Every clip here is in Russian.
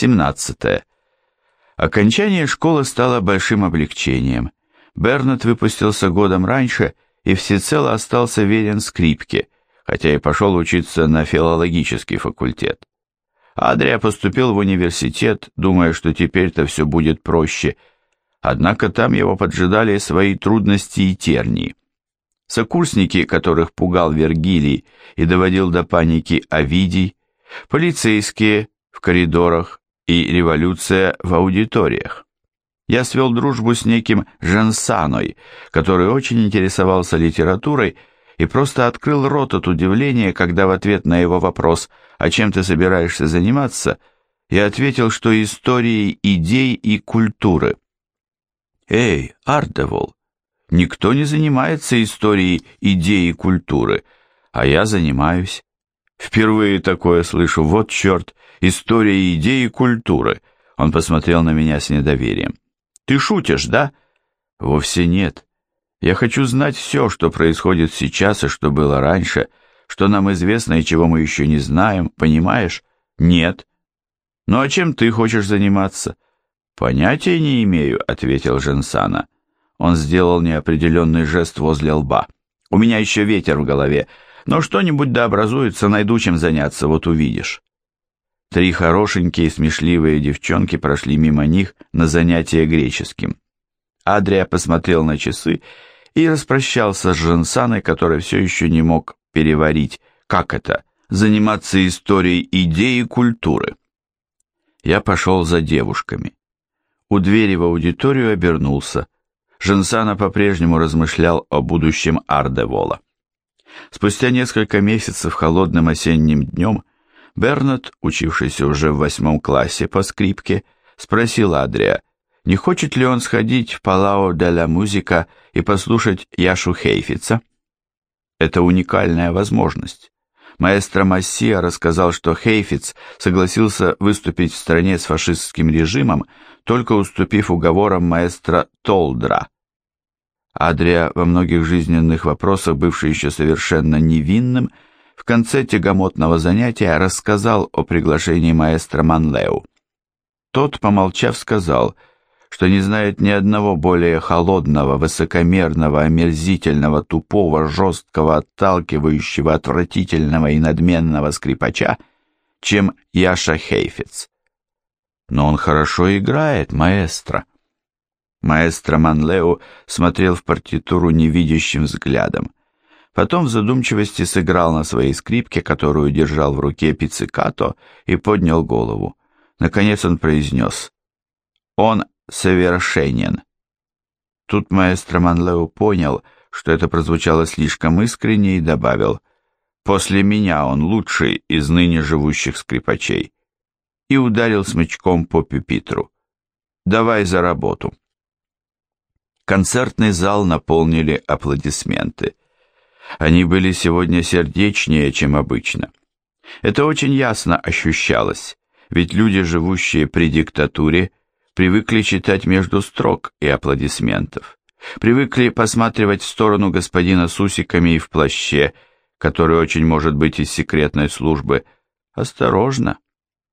17. Окончание школы стало большим облегчением. Бернет выпустился годом раньше и всецело остался верен скрипке, хотя и пошел учиться на филологический факультет. Адрия поступил в университет, думая, что теперь-то все будет проще, однако там его поджидали свои трудности и тернии. Сокурсники, которых пугал Вергилий и доводил до паники Овидий, полицейские в коридорах и революция в аудиториях. Я свел дружбу с неким Женсаной, который очень интересовался литературой и просто открыл рот от удивления, когда в ответ на его вопрос «А чем ты собираешься заниматься?» я ответил, что историей идей и культуры. «Эй, Ардевол, никто не занимается историей идей и культуры, а я занимаюсь. Впервые такое слышу, вот черт, история идей и культуры». Он посмотрел на меня с недоверием. Ты шутишь, да? Вовсе нет. Я хочу знать все, что происходит сейчас и что было раньше, что нам известно и чего мы еще не знаем, понимаешь? Нет. Ну а чем ты хочешь заниматься? Понятия не имею, ответил Женсана. Он сделал неопределенный жест возле лба. У меня еще ветер в голове, но что-нибудь да образуется, найду чем заняться, вот увидишь. Три хорошенькие смешливые девчонки прошли мимо них на занятия греческим. Адрия посмотрел на часы и распрощался с Жансаной, который все еще не мог переварить, как это, заниматься историей идеи и культуры. Я пошел за девушками. У двери в аудиторию обернулся. Жансана по-прежнему размышлял о будущем Ардевола. Спустя несколько месяцев холодным осенним днем Бернат, учившийся уже в восьмом классе по скрипке, спросил Адрия, не хочет ли он сходить в Палао де ла Музика и послушать Яшу Хейфица. Это уникальная возможность. Маэстро Массия рассказал, что Хейфиц согласился выступить в стране с фашистским режимом, только уступив уговорам маэстро Толдра. Адрия, во многих жизненных вопросах бывший еще совершенно невинным, в конце тягомотного занятия рассказал о приглашении маэстро Манлеу. Тот, помолчав, сказал, что не знает ни одного более холодного, высокомерного, омерзительного, тупого, жесткого, отталкивающего, отвратительного и надменного скрипача, чем Яша Хейфиц. Но он хорошо играет, маэстро. Маэстро Манлеу смотрел в партитуру невидящим взглядом. Потом в задумчивости сыграл на своей скрипке, которую держал в руке пиццикато, и поднял голову. Наконец он произнес «Он совершенен». Тут маэстро Манлео понял, что это прозвучало слишком искренне, и добавил «После меня он лучший из ныне живущих скрипачей» и ударил смычком по пюпитру. «Давай за работу». Концертный зал наполнили аплодисменты. Они были сегодня сердечнее, чем обычно. Это очень ясно ощущалось, ведь люди, живущие при диктатуре, привыкли читать между строк и аплодисментов, привыкли посматривать в сторону господина с усиками и в плаще, который очень может быть из секретной службы. Осторожно.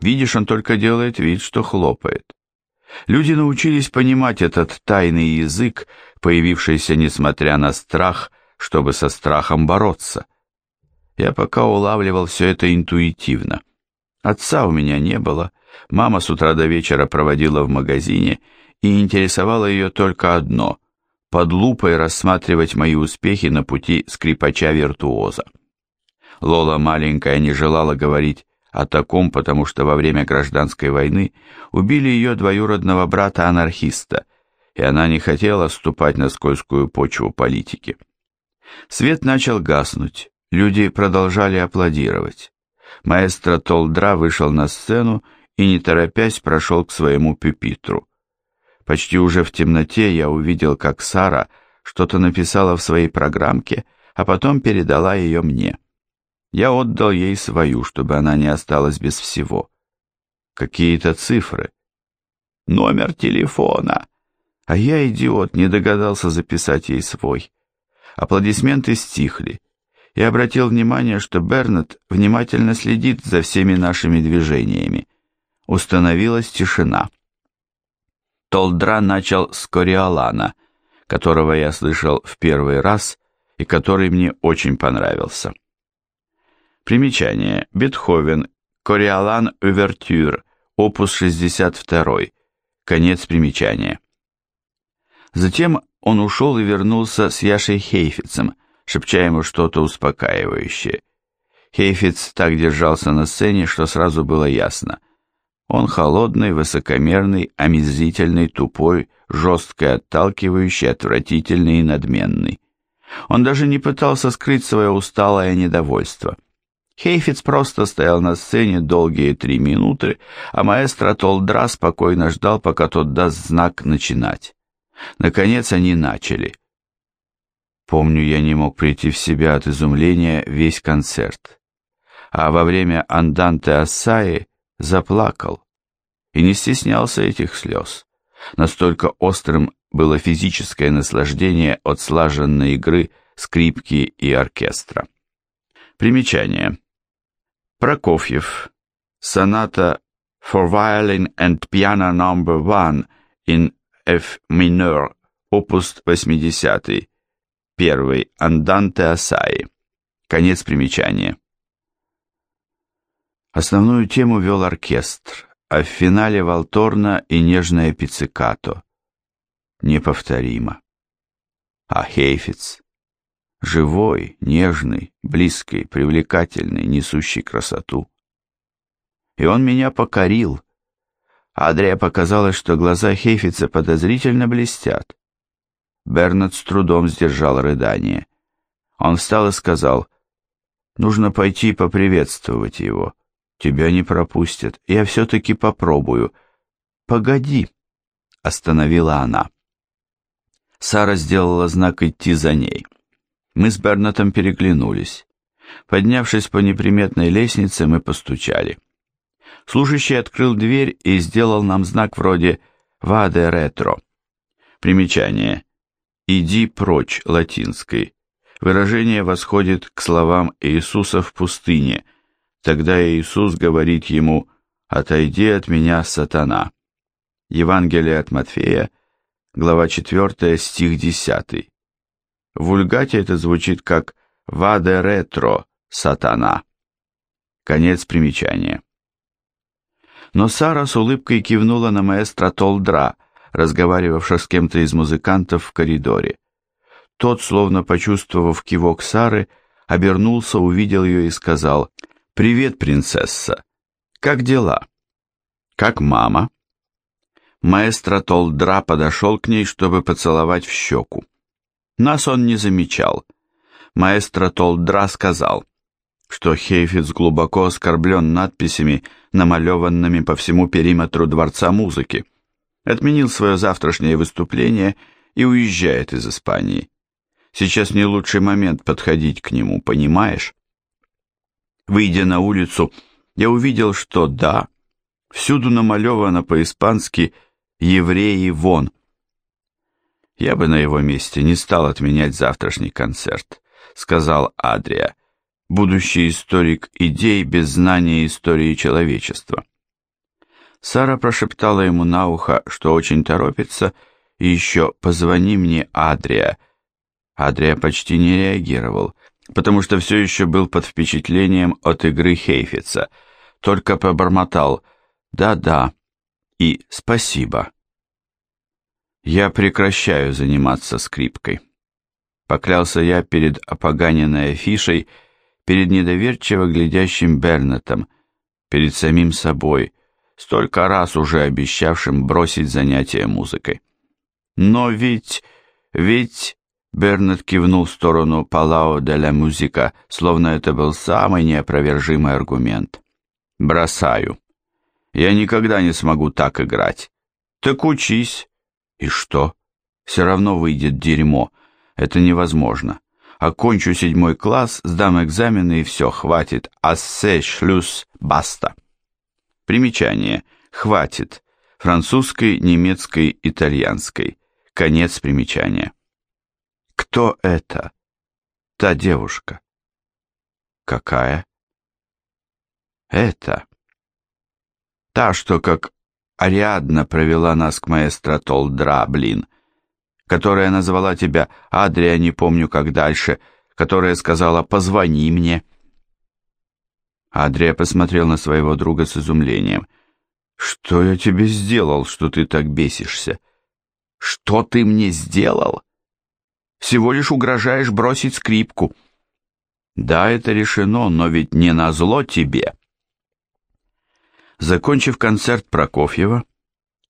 Видишь, он только делает вид, что хлопает. Люди научились понимать этот тайный язык, появившийся несмотря на страх, чтобы со страхом бороться. Я пока улавливал все это интуитивно. Отца у меня не было, мама с утра до вечера проводила в магазине, и интересовало ее только одно — под лупой рассматривать мои успехи на пути скрипача-виртуоза. Лола маленькая не желала говорить о таком, потому что во время гражданской войны убили ее двоюродного брата-анархиста, и она не хотела ступать на скользкую почву политики. Свет начал гаснуть, люди продолжали аплодировать. Маэстро Толдра вышел на сцену и, не торопясь, прошел к своему пюпитру. Почти уже в темноте я увидел, как Сара что-то написала в своей программке, а потом передала ее мне. Я отдал ей свою, чтобы она не осталась без всего. Какие-то цифры. Номер телефона. А я, идиот, не догадался записать ей свой. Аплодисменты стихли. Я обратил внимание, что Бернет внимательно следит за всеми нашими движениями. Установилась тишина. Толдра начал с Кориолана, которого я слышал в первый раз и который мне очень понравился. Примечание. Бетховен. Кориолан Увертюр. Опус 62. Конец примечания. Затем он ушел и вернулся с Яшей Хейфицем, шепча ему что-то успокаивающее. Хейфиц так держался на сцене, что сразу было ясно. Он холодный, высокомерный, омерзительный, тупой, жесткий, отталкивающий, отвратительный и надменный. Он даже не пытался скрыть свое усталое недовольство. Хейфиц просто стоял на сцене долгие три минуты, а маэстро Толдра спокойно ждал, пока тот даст знак начинать. Наконец они начали. Помню, я не мог прийти в себя от изумления весь концерт. А во время анданте Ассаи заплакал и не стеснялся этих слез. Настолько острым было физическое наслаждение от слаженной игры скрипки и оркестра. Примечание. Прокофьев. Соната for violin and piano number one in F minor, опус 80, первый, Анданте Асаи. Конец примечания. Основную тему вел оркестр, а в финале Валторна и нежное пиццикато. Неповторимо. А Хейфиц? Живой, нежный, близкий, привлекательный, несущий красоту. И он меня покорил. Адрия показалось, что глаза Хейфица подозрительно блестят. Бернард с трудом сдержал рыдание. Он встал и сказал, «Нужно пойти поприветствовать его». Тебя не пропустят. Я все-таки попробую. Погоди, остановила она. Сара сделала знак идти за ней. Мы с Бернатом переглянулись. Поднявшись по неприметной лестнице, мы постучали. Служащий открыл дверь и сделал нам знак вроде «Ваде ретро». Примечание. «Иди прочь» латинской. Выражение восходит к словам Иисуса в пустыне – Тогда Иисус говорит ему, «Отойди от меня, сатана». Евангелие от Матфея, глава 4, стих 10. В вульгате это звучит как «Ваде ретро, сатана». Конец примечания. Но Сара с улыбкой кивнула на маэстро Толдра, разговаривавшего с кем-то из музыкантов в коридоре. Тот, словно почувствовав кивок Сары, обернулся, увидел ее и сказал «Привет, принцесса! Как дела?» «Как мама?» Маэстро Толдра подошел к ней, чтобы поцеловать в щеку. Нас он не замечал. Маэстро Толдра сказал, что Хейфиц глубоко оскорблен надписями, намалеванными по всему периметру Дворца музыки. Отменил свое завтрашнее выступление и уезжает из Испании. Сейчас не лучший момент подходить к нему, понимаешь? Выйдя на улицу, я увидел, что да, всюду намалевано по-испански «Евреи вон». Я бы на его месте не стал отменять завтрашний концерт, сказал Адрия, будущий историк идей без знания истории человечества. Сара прошептала ему на ухо, что очень торопится, и еще «позвони мне, Адрия». Адрия почти не реагировал, потому что все еще был под впечатлением от игры Хейфица, только побормотал «да-да» и «спасибо». Я прекращаю заниматься скрипкой. Поклялся я перед опоганенной афишей, перед недоверчиво глядящим Бернетом, перед самим собой, столько раз уже обещавшим бросить занятия музыкой. Но ведь, ведь Бернет кивнул в сторону Палао де ла Музика, словно это был самый неопровержимый аргумент. «Бросаю. Я никогда не смогу так играть. Так учись. И что? Все равно выйдет дерьмо. Это невозможно. Окончу седьмой класс, сдам экзамены и все, хватит. Ассе, шлюз, баста». Примечание. Хватит. Французской, немецкой, итальянской. Конец примечания. Кто это? Та девушка. Какая? Это. Та, что как Ариадна провела нас к маэстро Толдра, блин, которая назвала тебя Адрия, не помню как дальше, которая сказала «позвони мне». Адрия посмотрел на своего друга с изумлением. «Что я тебе сделал, что ты так бесишься?» «Что ты мне сделал?» «Всего лишь угрожаешь бросить скрипку». «Да, это решено, но ведь не назло тебе». Закончив концерт Прокофьева,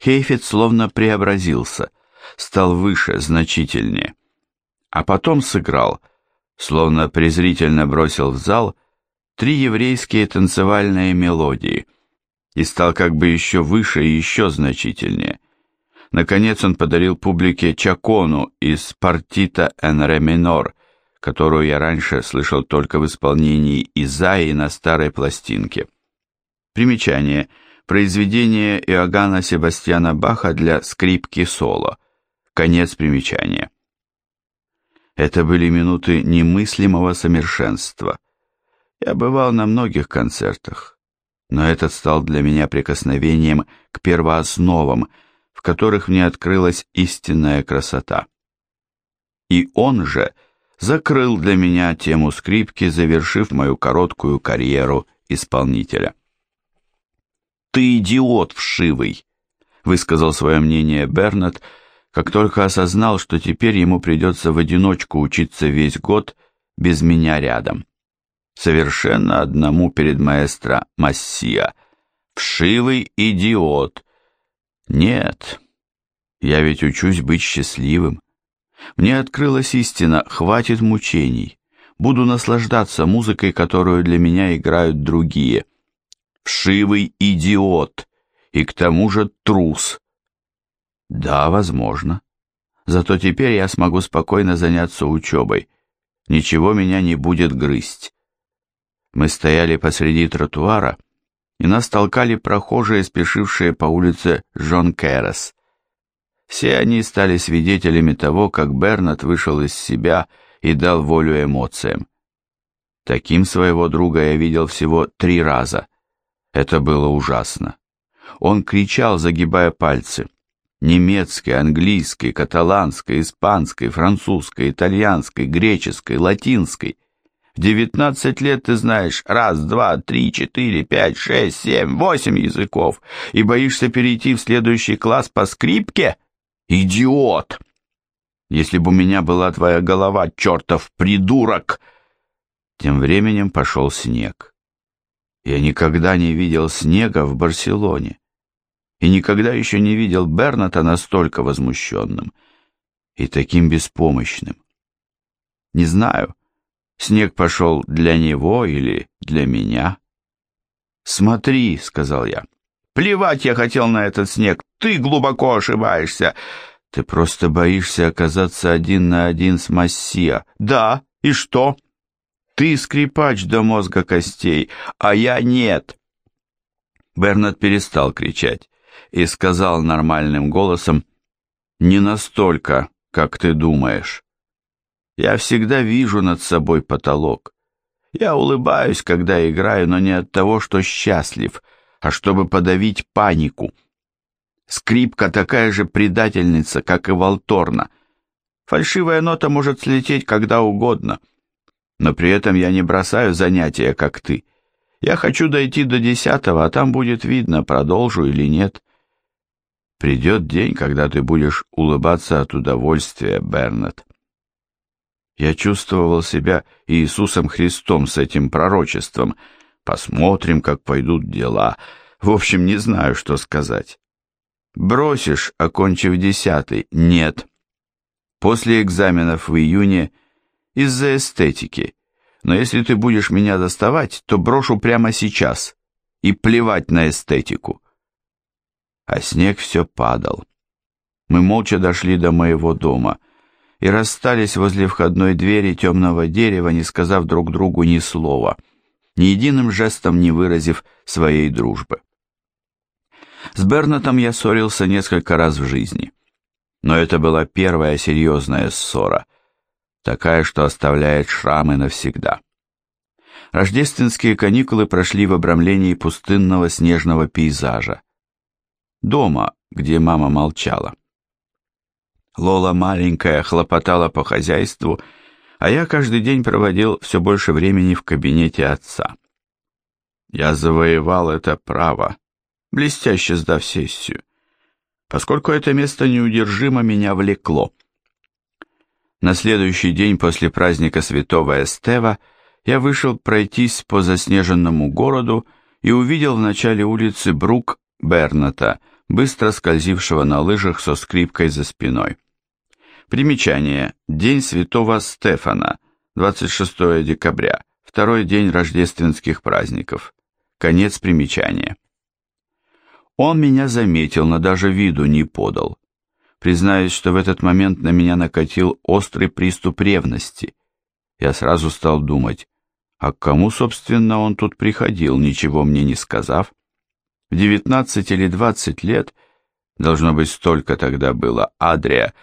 Хейфет словно преобразился, стал выше, значительнее. А потом сыграл, словно презрительно бросил в зал, три еврейские танцевальные мелодии и стал как бы еще выше и еще значительнее. Наконец он подарил публике чакону из партита эн минор, которую я раньше слышал только в исполнении Изаи на старой пластинке. Примечание. Произведение Иоганна Себастьяна Баха для скрипки соло. Конец примечания. Это были минуты немыслимого совершенства. Я бывал на многих концертах, но этот стал для меня прикосновением к первоосновам, в которых мне открылась истинная красота. И он же закрыл для меня тему скрипки, завершив мою короткую карьеру исполнителя. «Ты идиот вшивый», — высказал свое мнение Бернет, как только осознал, что теперь ему придется в одиночку учиться весь год без меня рядом. Совершенно одному перед маэстро Массия. Вшивый идиот. Нет, я ведь учусь быть счастливым. Мне открылась истина, хватит мучений. Буду наслаждаться музыкой, которую для меня играют другие — вшивый идиот и к тому же трус. Да, возможно. Зато теперь я смогу спокойно заняться учебой. Ничего меня не будет грызть. Мы стояли посреди тротуара, и нас толкали прохожие, спешившие по улице Жон Кэрос. Все они стали свидетелями того, как Бернат вышел из себя и дал волю эмоциям. Таким своего друга я видел всего три раза — это было ужасно. Он кричал, загибая пальцы. Немецкой, английской, каталанской, испанской, французской, итальянской, греческой, латинской. В девятнадцать лет ты знаешь раз, два, три, четыре, пять, шесть, семь, восемь языков и боишься перейти в следующий класс по скрипке? Идиот! Если бы у меня была твоя голова, чертов придурок! Тем временем пошел снег. Я никогда не видел снега в Барселоне и никогда еще не видел Берната настолько возмущенным и таким беспомощным. Не знаю, снег пошел для него или для меня. «Смотри», — сказал я. «Плевать я хотел на этот снег, ты глубоко ошибаешься. Ты просто боишься оказаться один на один с Массия. Да, и что?» Ты скрипач до мозга костей, а я нет. Бернард перестал кричать и сказал нормальным голосом, «Не настолько, как ты думаешь. Я всегда вижу над собой потолок. Я улыбаюсь, когда играю, но не от того, что счастлив, а чтобы подавить панику. Скрипка такая же предательница, как и Волторна. Фальшивая нота может слететь когда угодно» но при этом я не бросаю занятия, как ты. Я хочу дойти до десятого, а там будет видно, продолжу или нет. Придет день, когда ты будешь улыбаться от удовольствия, Бернет. Я чувствовал себя Иисусом Христом с этим пророчеством. Посмотрим, как пойдут дела. В общем, не знаю, что сказать. Бросишь, окончив десятый? Нет. После экзаменов в июне из-за эстетики. Но если ты будешь меня доставать, то брошу прямо сейчас. И плевать на эстетику. А снег все падал. Мы молча дошли до моего дома и расстались возле входной двери темного дерева, не сказав друг другу ни слова, ни единым жестом не выразив своей дружбы. С Бернатом я ссорился несколько раз в жизни, но это была первая серьезная ссора — такая, что оставляет шрамы навсегда. Рождественские каникулы прошли в обрамлении пустынного снежного пейзажа. Дома, где мама молчала. Лола маленькая хлопотала по хозяйству, а я каждый день проводил все больше времени в кабинете отца. Я завоевал это право, блестяще сдав сессию, поскольку это место неудержимо меня влекло. На следующий день после праздника святого Эстева я вышел пройтись по заснеженному городу и увидел в начале улицы Брук Берната, быстро скользившего на лыжах со скрипкой за спиной. Примечание. День святого Стефана, 26 декабря, второй день рождественских праздников. Конец примечания. Он меня заметил, но даже виду не подал. Признаюсь, что в этот момент на меня накатил острый приступ ревности. Я сразу стал думать, а к кому, собственно, он тут приходил, ничего мне не сказав? В девятнадцать или двадцать лет, должно быть, столько тогда было, Адрия,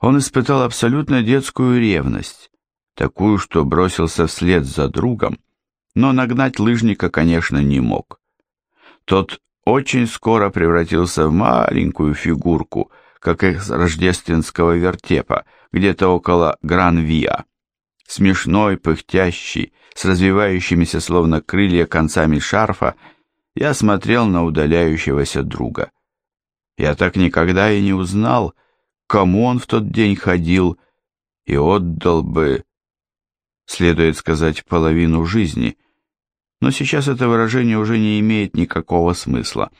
он испытал абсолютно детскую ревность, такую, что бросился вслед за другом, но нагнать лыжника, конечно, не мог. Тот очень скоро превратился в маленькую фигурку, как из рождественского вертепа, где-то около Гран-Виа. Смешной, пыхтящий, с развивающимися словно крылья концами шарфа, я смотрел на удаляющегося друга. Я так никогда и не узнал, кому он в тот день ходил, и отдал бы, следует сказать, половину жизни. Но сейчас это выражение уже не имеет никакого смысла.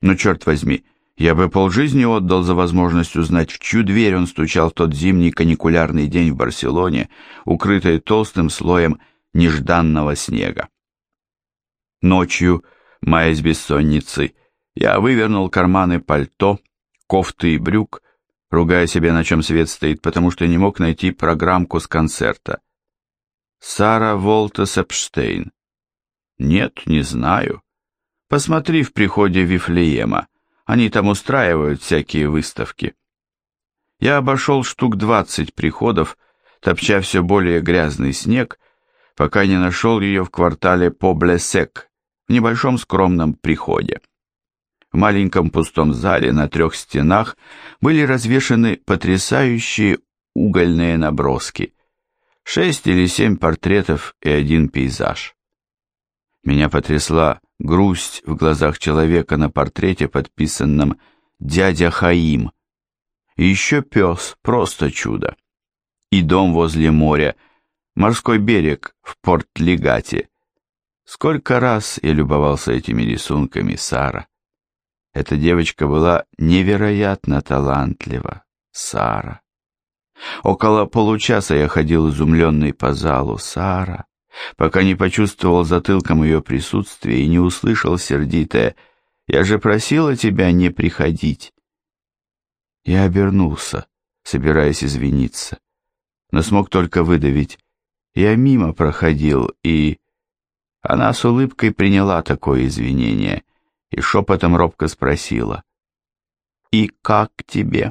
Но черт возьми, я бы полжизни отдал за возможность узнать, в чью дверь он стучал в тот зимний каникулярный день в Барселоне, укрытой толстым слоем нежданного снега. Ночью, маясь бессонницей, я вывернул карманы пальто, кофты и брюк, ругая себя, на чем свет стоит, потому что не мог найти программку с концерта. Сара Волтес Эпштейн. Нет, не знаю. Посмотри в приходе Вифлеема. Они там устраивают всякие выставки. Я обошел штук двадцать приходов, топча все более грязный снег, пока не нашел ее в квартале Поблесек, в небольшом скромном приходе. В маленьком пустом зале на трех стенах были развешаны потрясающие угольные наброски. Шесть или семь портретов и один пейзаж. Меня потрясла грусть в глазах человека на портрете, подписанном «Дядя Хаим». И еще пес, просто чудо. И дом возле моря, морской берег в Порт-Легате. Сколько раз я любовался этими рисунками, Сара. Эта девочка была невероятно талантлива, Сара. Около получаса я ходил изумленный по залу, Сара, пока не почувствовал затылком ее присутствие и не услышал сердитое «Я же просила тебя не приходить». Я обернулся, собираясь извиниться, но смог только выдавить «Я мимо проходил и...» Она с улыбкой приняла такое извинение и шепотом робко спросила. «И как тебе?»